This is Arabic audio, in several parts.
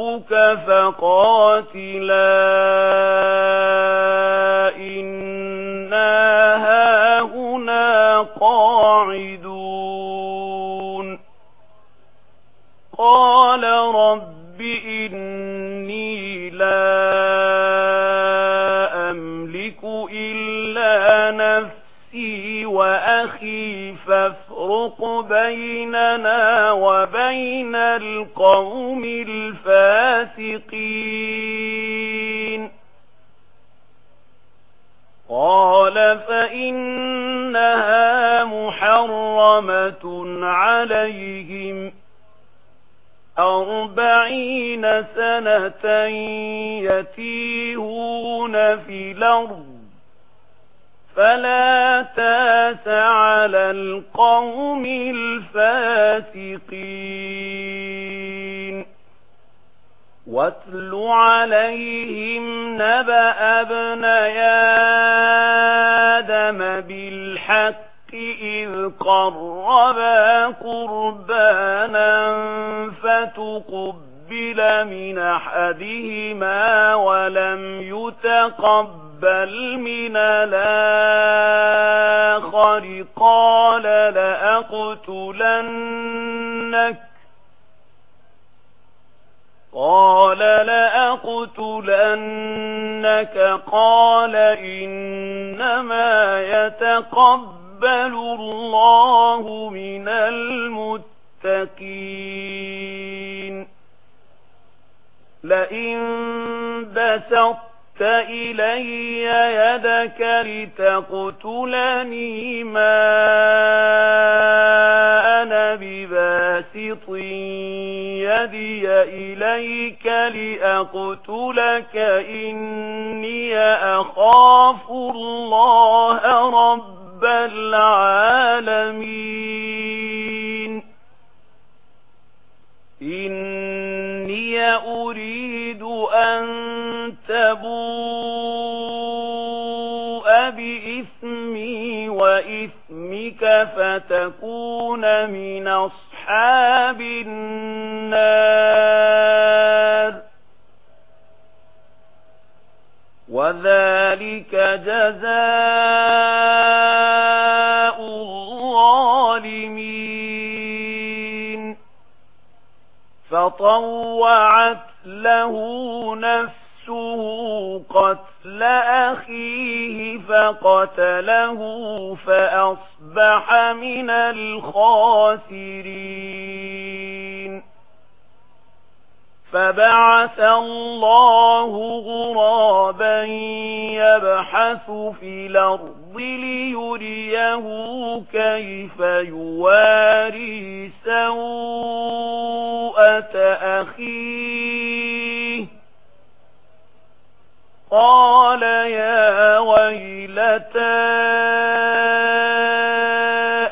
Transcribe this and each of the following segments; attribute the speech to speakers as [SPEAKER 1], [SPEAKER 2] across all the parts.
[SPEAKER 1] ربك فقاتلا إنا هاهنا قاعدون. قال رب إني لا أملك إلا نفسي وأخي فافرق بيننا وفرق بين القوم الفاسقين. قال فإنها محرمة عليهم أربعين سنة يتيهون في الأرض فلا على القوم الفاسقين واتل عليهم نبأ ابن آدم بالحق إذ قربا قربانا فتقبل من أحدهما ولم يتقبل بل من الآخر قال لأقتلنك قال لأقتلنك قال إنما يتقبل الله من المتقين لئن بسط إلي يدك لتقتلني ما أنا بباسط يدي إليك لأقتلك إني أخاف الله رب العالمين إني أريد أن تبوء بإثمي وإثمك فتكون من أصحاب النار وذلك جزاء الظالمين فطوعت له نفسه أخته قتل أخيه فقتله فأصبح من الخاسرين. فبعث الله غرابا يبحث في الأرض ليريه كيف يواري سوءة أخيه. قال يا ويلتا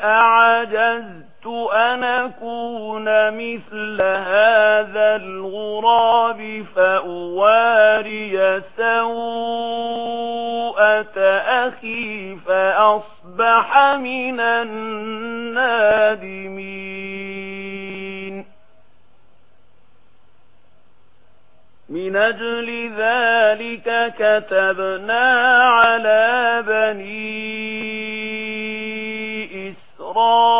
[SPEAKER 1] أعجزت أن أكون مثل هذا الغراب فأواري سوءة أخي فأصبح من النادمين من أجل ذلك كتبنا على بني إسرائيل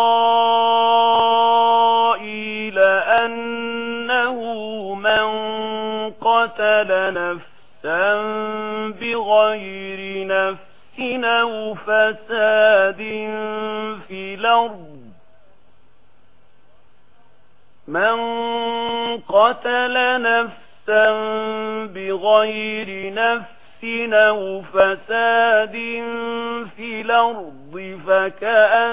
[SPEAKER 1] أنه من قتل نفسا بغير نفس أو فساد في الأرض. من قتل نفسا نفسا بغير نفس أو فساد في الأرض فكأنما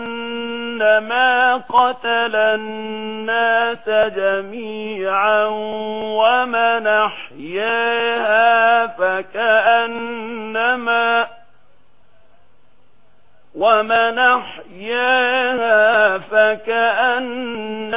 [SPEAKER 1] قتل الناس جميعا ومن أحياها فكأنما ومن أحياها فكأنما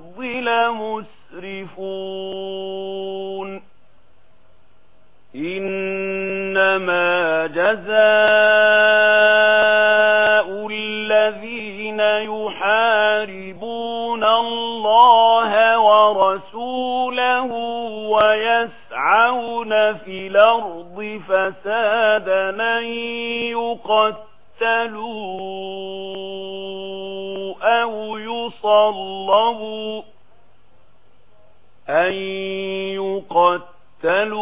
[SPEAKER 1] فما جزاء الذين يحاربون الله ورسوله ويسعون في الأرض فسادا يقتلوا أو يصلبوا أن يقتلوا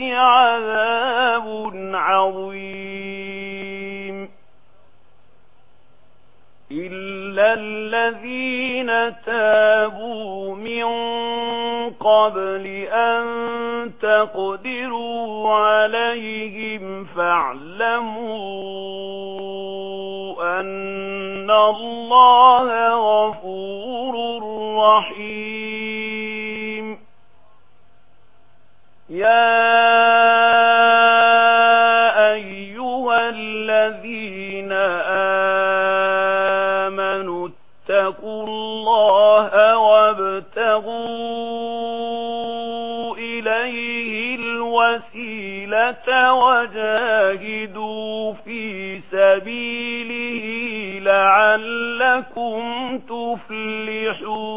[SPEAKER 1] عذاب عظيم إلا الذين تابوا من قبل أن تقدروا عليهم فاعلموا أن الله غفور رحيم Yeah. إليه الوسيلة وجاهدوا في سبيله لعلكم تفلحون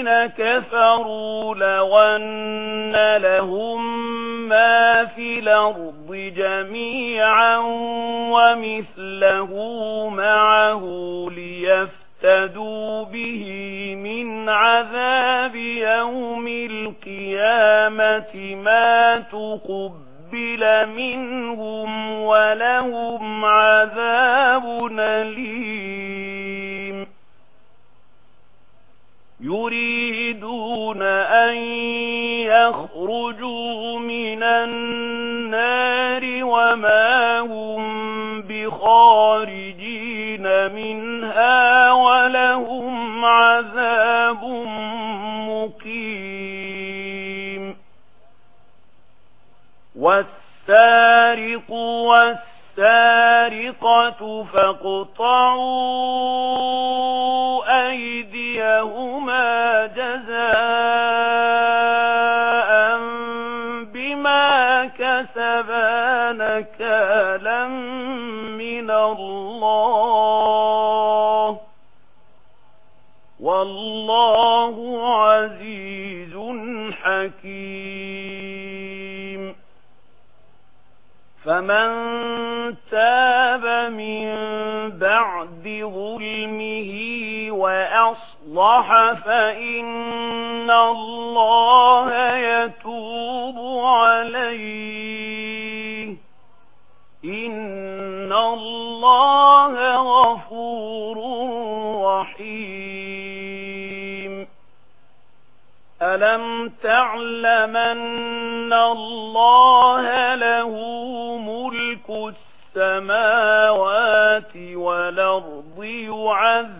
[SPEAKER 1] الذين كفروا لون لهم ما في الأرض جميعا ومثله معه ليفتدوا به من عذاب يوم القيامة ما تقبل منهم ولهم عذاب نليم يريدون أن يخرجوا من النار وما هم بخارجين منها ولهم عذاب مقيم. والسارق والسارق السارقة فاقطعوا هما جزاء بما كسبان نكالا من الله والله عزيز حكيم. فمن تاب من بعد ظلمه وأصبح أصلح فإن الله يتوب عليه. إن الله غفور رحيم. ألم تعلمن الله له ملك السماوات والأرض يعذب